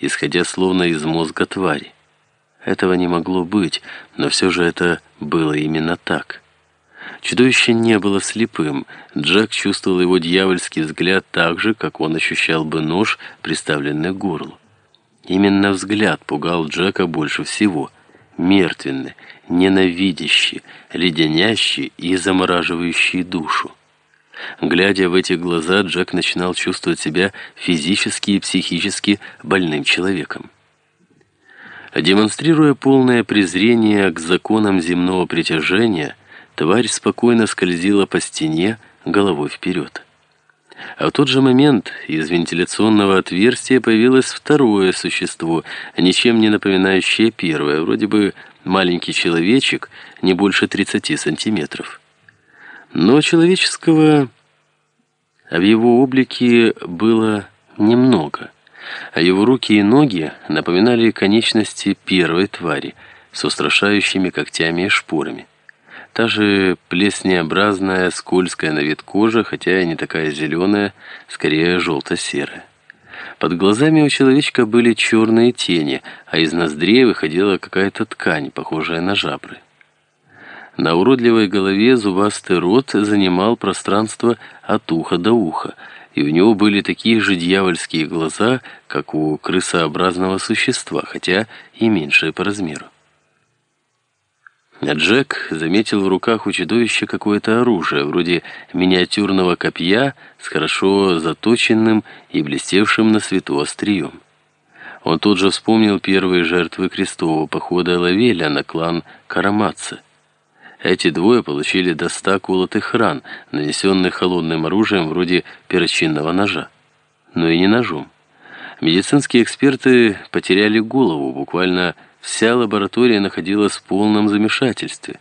исходя словно из мозга твари. Этого не могло быть, но все же это было именно так. Чудовище не было слепым. Джек чувствовал его дьявольский взгляд так же, как он ощущал бы нож, приставленный к горлу. Именно взгляд пугал Джека больше всего. Мертвенный, ненавидящий, леденящий и замораживающий душу. Глядя в эти глаза, Джек начинал чувствовать себя физически и психически больным человеком. Демонстрируя полное презрение к законам земного притяжения, тварь спокойно скользила по стене головой вперед. А в тот же момент из вентиляционного отверстия появилось второе существо, ничем не напоминающее первое, вроде бы маленький человечек, не больше 30 сантиметров. Но человеческого в его облике было немного, а его руки и ноги напоминали конечности первой твари с устрашающими когтями и шпорами. Та же плеснеобразная, скользкая на вид кожа, хотя и не такая зеленая, скорее желто-серая. Под глазами у человечка были черные тени, а из ноздрей выходила какая-то ткань, похожая на жабры. На уродливой голове зубастый рот занимал пространство от уха до уха, и у него были такие же дьявольские глаза, как у крысообразного существа, хотя и меньшие по размеру. Джек заметил в руках у чудовища какое-то оружие, вроде миниатюрного копья с хорошо заточенным и блестевшим на свету острием. Он тут же вспомнил первые жертвы крестового похода Лавеля на клан Караматца. Эти двое получили до ста колотых ран, нанесенных холодным оружием вроде перочинного ножа. Но и не ножом. Медицинские эксперты потеряли голову, буквально Вся лаборатория находилась в полном замешательстве.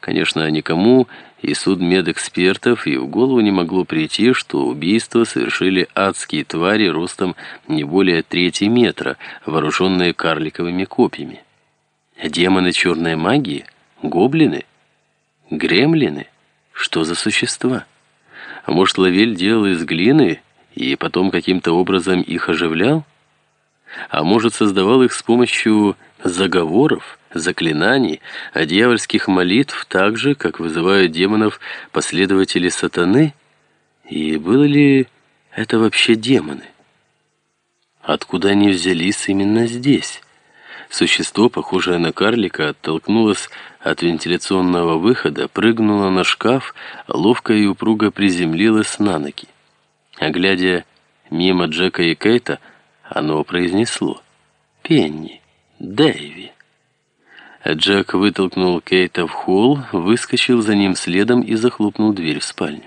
Конечно, никому из судмедэкспертов и в голову не могло прийти, что убийство совершили адские твари ростом не более трети метра, вооруженные карликовыми копьями. Демоны черной магии? Гоблины? Гремлины? Что за существа? А может, Лавель делал из глины и потом каким-то образом их оживлял? А может, создавал их с помощью заговоров, заклинаний, а дьявольских молитв так же, как вызывают демонов последователи сатаны? И было ли это вообще демоны? Откуда они взялись именно здесь? Существо, похожее на карлика, оттолкнулось от вентиляционного выхода, прыгнуло на шкаф, ловко и упруго приземлилось на ноги. А глядя мимо Джека и Кейта, оно произнесло «Пенни». Дэйви. Джек вытолкнул Кейта в холл, выскочил за ним следом и захлопнул дверь в спальню.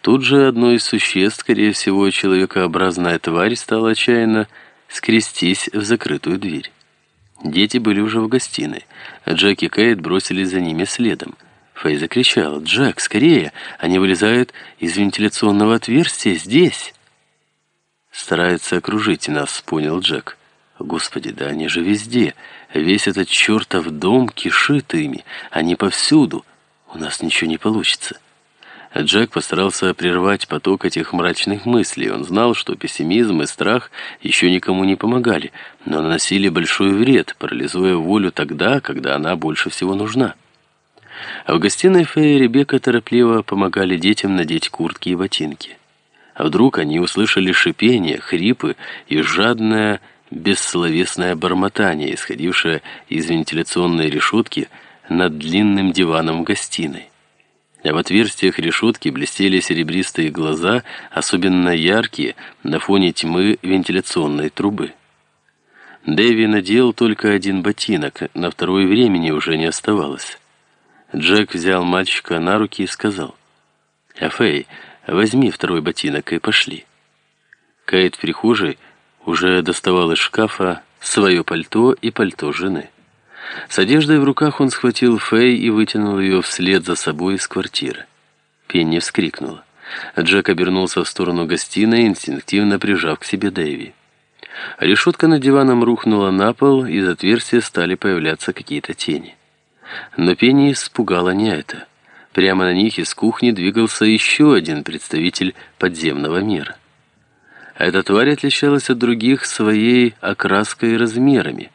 Тут же одно из существ, скорее всего, человекообразная тварь, стала отчаянно скрестись в закрытую дверь. Дети были уже в гостиной, Джек и Кейт бросились за ними следом. Фэй закричал: «Джек, скорее! Они вылезают из вентиляционного отверстия здесь!» «Стараются окружить нас», — понял Джек. Господи, да они же везде. Весь этот чертов дом кишит ими. Они повсюду. У нас ничего не получится. Джек постарался прервать поток этих мрачных мыслей. Он знал, что пессимизм и страх еще никому не помогали, но наносили большой вред, парализуя волю тогда, когда она больше всего нужна. А в гостиной Фэй и Ребекка торопливо помогали детям надеть куртки и ботинки. А вдруг они услышали шипение, хрипы и жадное бессловесное бормотание, исходившее из вентиляционной решетки над длинным диваном в гостиной. А в отверстиях решетки блестели серебристые глаза, особенно яркие на фоне тьмы вентиляционной трубы. Дэви надел только один ботинок, на второй времени уже не оставалось. Джек взял мальчика на руки и сказал, «Афей, возьми второй ботинок и пошли». Кейт в прихожей уже доставал из шкафа свое пальто и пальто жены. С одеждой в руках он схватил Фэй и вытянул ее вслед за собой из квартиры. Пенни вскрикнула. Джек обернулся в сторону гостиной, инстинктивно прижав к себе Дэви. Решетка над диваном рухнула на пол, из отверстия стали появляться какие-то тени. Но Пенни испугала не это. Прямо на них из кухни двигался еще один представитель подземного мира. Эта тварь отличалась от других своей окраской и размерами.